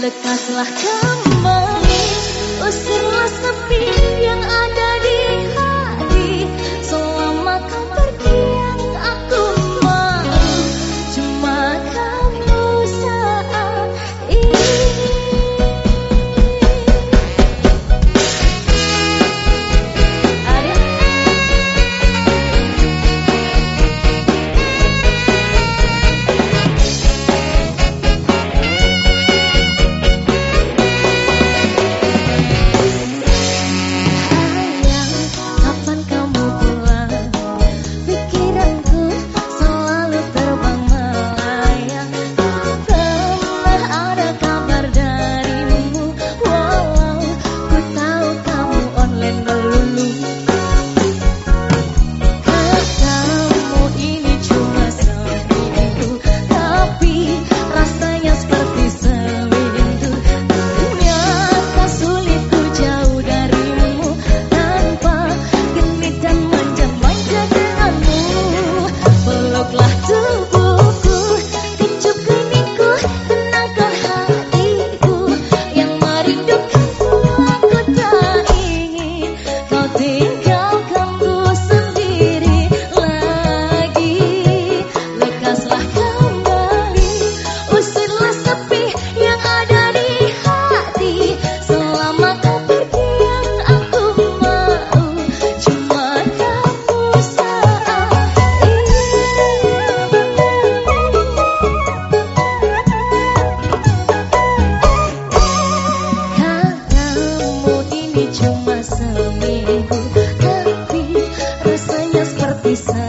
Lekaslah kembali Usirlah sepi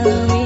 me